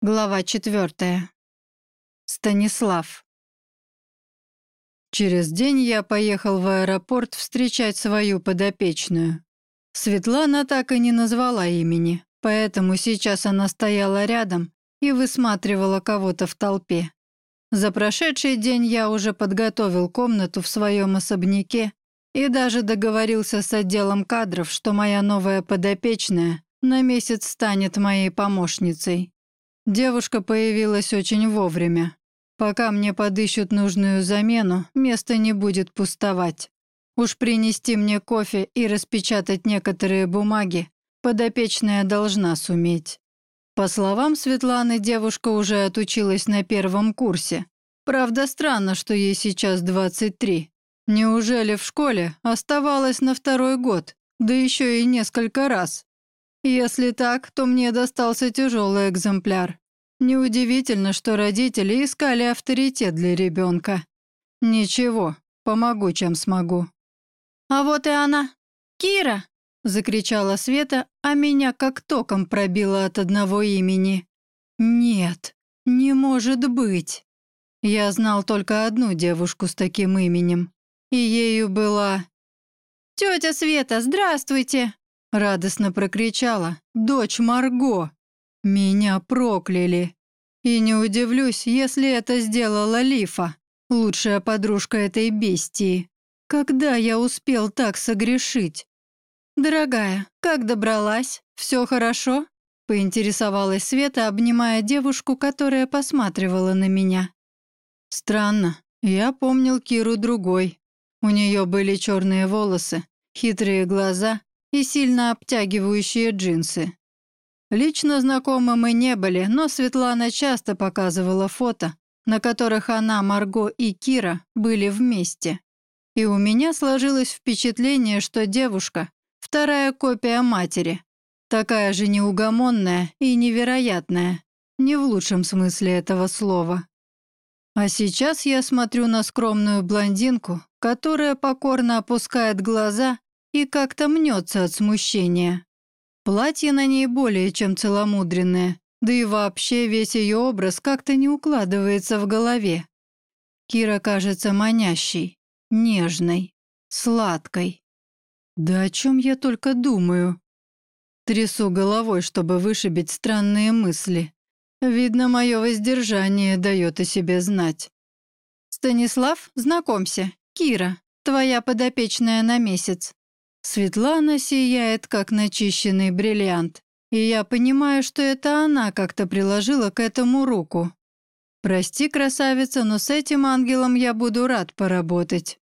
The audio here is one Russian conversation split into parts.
Глава четвертая. Станислав. Через день я поехал в аэропорт встречать свою подопечную. Светлана так и не назвала имени, поэтому сейчас она стояла рядом и высматривала кого-то в толпе. За прошедший день я уже подготовил комнату в своем особняке и даже договорился с отделом кадров, что моя новая подопечная на месяц станет моей помощницей. Девушка появилась очень вовремя. Пока мне подыщут нужную замену, место не будет пустовать. Уж принести мне кофе и распечатать некоторые бумаги подопечная должна суметь. По словам Светланы, девушка уже отучилась на первом курсе. Правда, странно, что ей сейчас 23. Неужели в школе оставалась на второй год, да еще и несколько раз? Если так, то мне достался тяжелый экземпляр. Неудивительно, что родители искали авторитет для ребенка. Ничего, помогу, чем смогу. «А вот и она! Кира!» — закричала Света, а меня как током пробило от одного имени. «Нет, не может быть!» Я знал только одну девушку с таким именем, и ею была... «Тетя Света, здравствуйте!» Радостно прокричала. «Дочь Марго!» Меня прокляли. И не удивлюсь, если это сделала Лифа, лучшая подружка этой бестии. Когда я успел так согрешить? «Дорогая, как добралась? Все хорошо?» Поинтересовалась Света, обнимая девушку, которая посматривала на меня. Странно, я помнил Киру другой. У нее были черные волосы, хитрые глаза и сильно обтягивающие джинсы. Лично знакомы мы не были, но Светлана часто показывала фото, на которых она, Марго и Кира были вместе. И у меня сложилось впечатление, что девушка — вторая копия матери, такая же неугомонная и невероятная, не в лучшем смысле этого слова. А сейчас я смотрю на скромную блондинку, которая покорно опускает глаза и как-то мнется от смущения. Платье на ней более чем целомудренное, да и вообще весь ее образ как-то не укладывается в голове. Кира кажется манящей, нежной, сладкой. Да о чем я только думаю? Трясу головой, чтобы вышибить странные мысли. Видно, мое воздержание дает о себе знать. «Станислав, знакомься, Кира, твоя подопечная на месяц. Светлана сияет, как начищенный бриллиант, и я понимаю, что это она как-то приложила к этому руку. Прости, красавица, но с этим ангелом я буду рад поработать.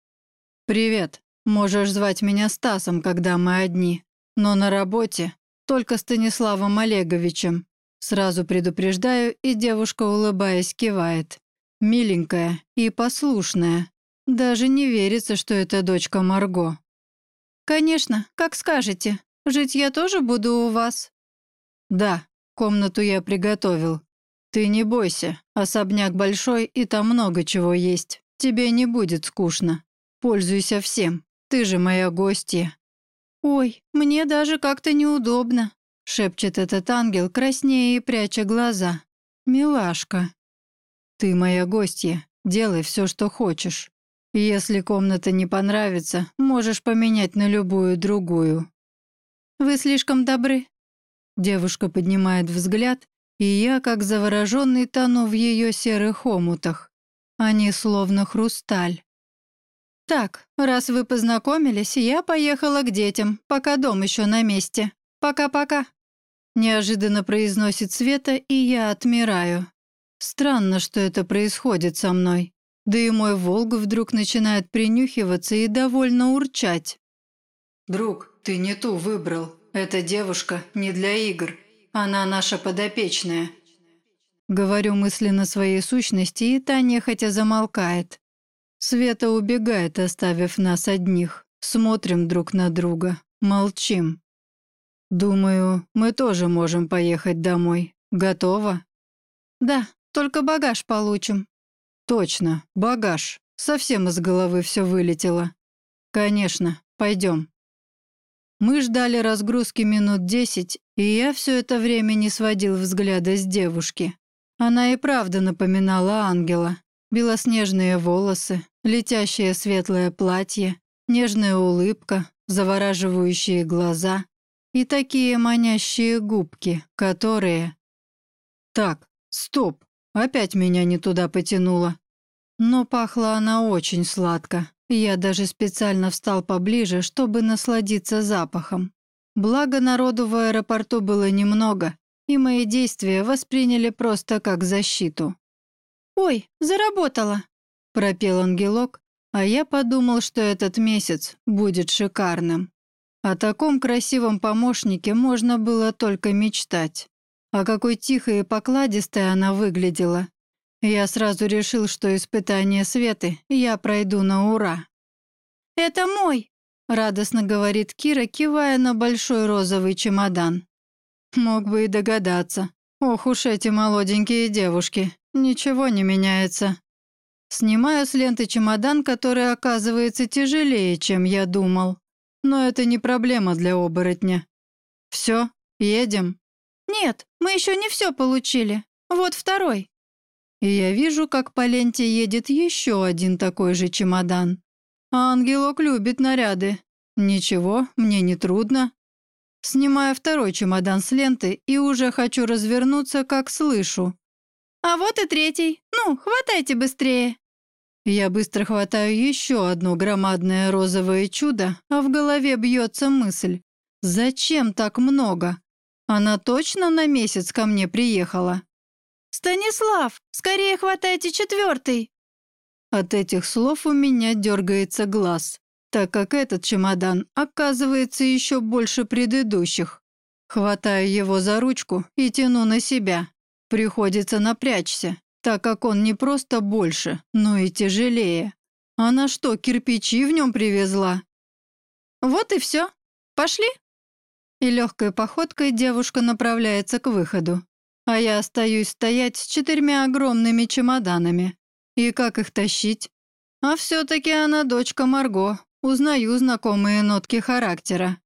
Привет. Можешь звать меня Стасом, когда мы одни. Но на работе только Станиславом Олеговичем. Сразу предупреждаю, и девушка, улыбаясь, кивает. Миленькая и послушная. Даже не верится, что это дочка Марго. «Конечно, как скажете. Жить я тоже буду у вас?» «Да, комнату я приготовил. Ты не бойся, особняк большой, и там много чего есть. Тебе не будет скучно. Пользуйся всем, ты же моя гостья». «Ой, мне даже как-то неудобно», — шепчет этот ангел, краснея и пряча глаза. «Милашка, ты моя гостья, делай все, что хочешь. Если комната не понравится, можешь поменять на любую другую». «Вы слишком добры». Девушка поднимает взгляд, и я, как завороженный, тону в ее серых омутах. Они словно хрусталь. «Так, раз вы познакомились, я поехала к детям, пока дом еще на месте. Пока-пока». Неожиданно произносит Света, и я отмираю. Странно, что это происходит со мной. Да и мой Волга вдруг начинает принюхиваться и довольно урчать. «Друг, ты не ту выбрал. Эта девушка не для игр. Она наша подопечная». Говорю мысленно своей сущности, и Таня хотя замолкает. Света убегает, оставив нас одних. Смотрим друг на друга, молчим. Думаю, мы тоже можем поехать домой. Готово? Да, только багаж получим. Точно, багаж. Совсем из головы все вылетело. Конечно, пойдем. Мы ждали разгрузки минут десять, и я все это время не сводил взгляда с девушки. Она и правда напоминала ангела. Белоснежные волосы, летящее светлое платье, нежная улыбка, завораживающие глаза и такие манящие губки, которые... Так, стоп, опять меня не туда потянуло. Но пахла она очень сладко, я даже специально встал поближе, чтобы насладиться запахом. Благо народу в аэропорту было немного, и мои действия восприняли просто как защиту. «Ой, заработала!» — пропел ангелок, а я подумал, что этот месяц будет шикарным. О таком красивом помощнике можно было только мечтать. А какой тихой и покладистой она выглядела. Я сразу решил, что испытание Светы я пройду на ура. «Это мой!» — радостно говорит Кира, кивая на большой розовый чемодан. Мог бы и догадаться. Ох уж эти молоденькие девушки. Ничего не меняется. Снимаю с ленты чемодан, который оказывается тяжелее, чем я думал. Но это не проблема для оборотня. Все, едем. Нет, мы еще не все получили. Вот второй. И я вижу, как по ленте едет еще один такой же чемодан. А ангелок любит наряды. Ничего, мне не трудно. Снимаю второй чемодан с ленты и уже хочу развернуться, как слышу. «А вот и третий. Ну, хватайте быстрее». Я быстро хватаю еще одно громадное розовое чудо, а в голове бьется мысль. «Зачем так много? Она точно на месяц ко мне приехала?» «Станислав, скорее хватайте четвертый!» От этих слов у меня дергается глаз так как этот чемодан оказывается еще больше предыдущих. Хватаю его за ручку и тяну на себя. Приходится напрячься, так как он не просто больше, но и тяжелее. Она что, кирпичи в нем привезла? Вот и все. Пошли? И легкой походкой девушка направляется к выходу. А я остаюсь стоять с четырьмя огромными чемоданами. И как их тащить? А все-таки она дочка Марго, Узнаю знакомые нотки характера.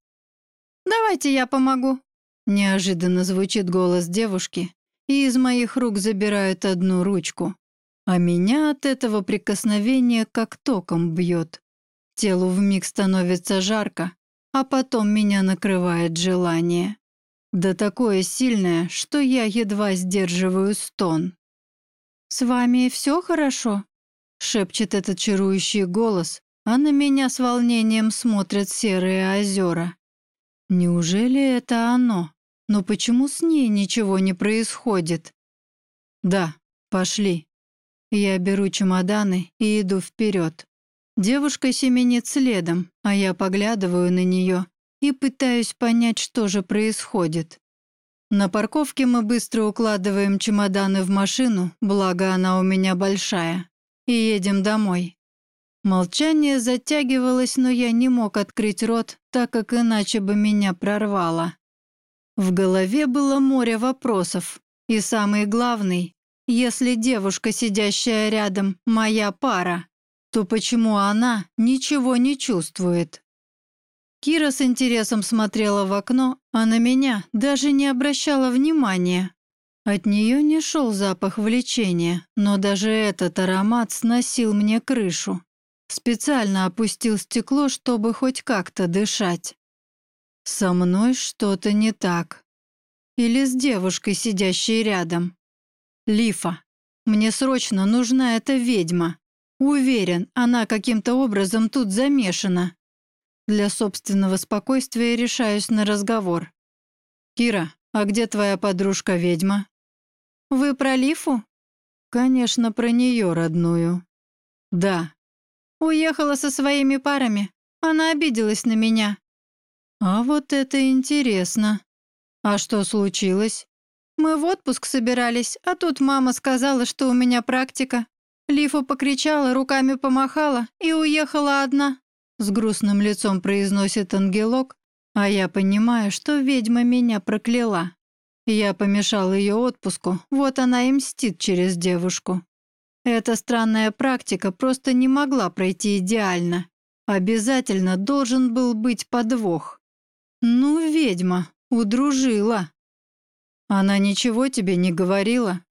«Давайте я помогу», — неожиданно звучит голос девушки, и из моих рук забирают одну ручку. А меня от этого прикосновения как током бьет. Телу вмиг становится жарко, а потом меня накрывает желание. Да такое сильное, что я едва сдерживаю стон. «С вами все хорошо?» — шепчет этот чарующий голос, а на меня с волнением смотрят серые озера. Неужели это оно? Но почему с ней ничего не происходит? Да, пошли. Я беру чемоданы и иду вперед. Девушка семенит следом, а я поглядываю на нее и пытаюсь понять, что же происходит. На парковке мы быстро укладываем чемоданы в машину, благо она у меня большая, и едем домой. Молчание затягивалось, но я не мог открыть рот, так как иначе бы меня прорвало. В голове было море вопросов, и самый главный, если девушка, сидящая рядом, моя пара, то почему она ничего не чувствует? Кира с интересом смотрела в окно, а на меня даже не обращала внимания. От нее не шел запах влечения, но даже этот аромат сносил мне крышу. Специально опустил стекло, чтобы хоть как-то дышать. Со мной что-то не так. Или с девушкой, сидящей рядом. Лифа, мне срочно нужна эта ведьма. Уверен, она каким-то образом тут замешана. Для собственного спокойствия решаюсь на разговор. «Кира, а где твоя подружка-ведьма?» «Вы про Лифу?» «Конечно, про нее родную». «Да, Уехала со своими парами. Она обиделась на меня». «А вот это интересно. А что случилось?» «Мы в отпуск собирались, а тут мама сказала, что у меня практика. Лифа покричала, руками помахала и уехала одна», с грустным лицом произносит ангелок, а я понимаю, что ведьма меня прокляла. Я помешал ее отпуску, вот она и мстит через девушку. Эта странная практика просто не могла пройти идеально. Обязательно должен был быть подвох. Ну, ведьма, удружила. Она ничего тебе не говорила?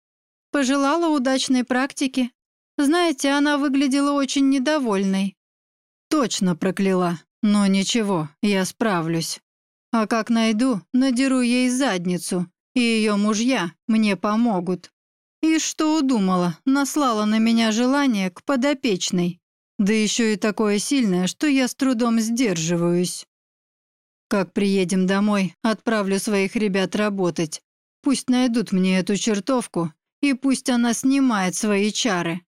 Пожелала удачной практики. Знаете, она выглядела очень недовольной. Точно прокляла. Но ничего, я справлюсь. А как найду, надеру ей задницу, и ее мужья мне помогут. И что удумала, наслала на меня желание к подопечной. Да еще и такое сильное, что я с трудом сдерживаюсь. Как приедем домой, отправлю своих ребят работать. Пусть найдут мне эту чертовку, и пусть она снимает свои чары.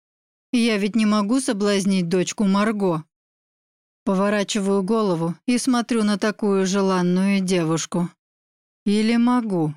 Я ведь не могу соблазнить дочку Марго. Поворачиваю голову и смотрю на такую желанную девушку. Или могу.